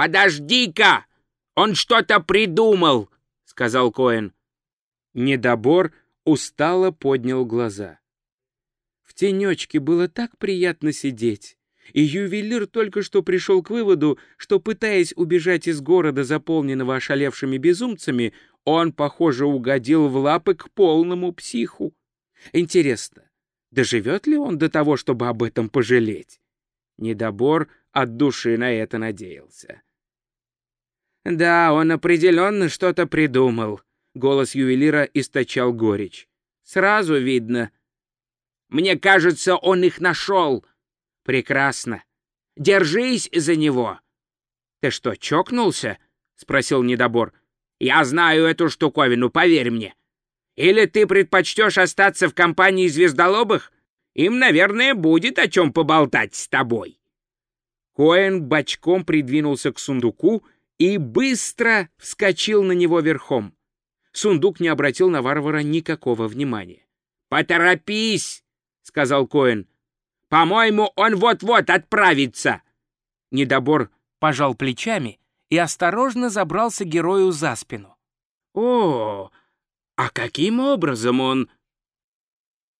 «Подожди-ка! Он что-то придумал!» — сказал Коэн. Недобор устало поднял глаза. В тенечке было так приятно сидеть, и ювелир только что пришел к выводу, что, пытаясь убежать из города, заполненного ошалевшими безумцами, он, похоже, угодил в лапы к полному психу. Интересно, доживет ли он до того, чтобы об этом пожалеть? Недобор от души на это надеялся. «Да, он определенно что-то придумал», — голос ювелира источал горечь. «Сразу видно. Мне кажется, он их нашел. Прекрасно. Держись за него». «Ты что, чокнулся?» — спросил недобор. «Я знаю эту штуковину, поверь мне. Или ты предпочтешь остаться в компании звездолобых? Им, наверное, будет о чем поболтать с тобой». Коэн бочком придвинулся к сундуку и быстро вскочил на него верхом. Сундук не обратил на варвара никакого внимания. «Поторопись!» — сказал Коэн. «По-моему, он вот-вот отправится!» Недобор пожал плечами и осторожно забрался герою за спину. «О, а каким образом он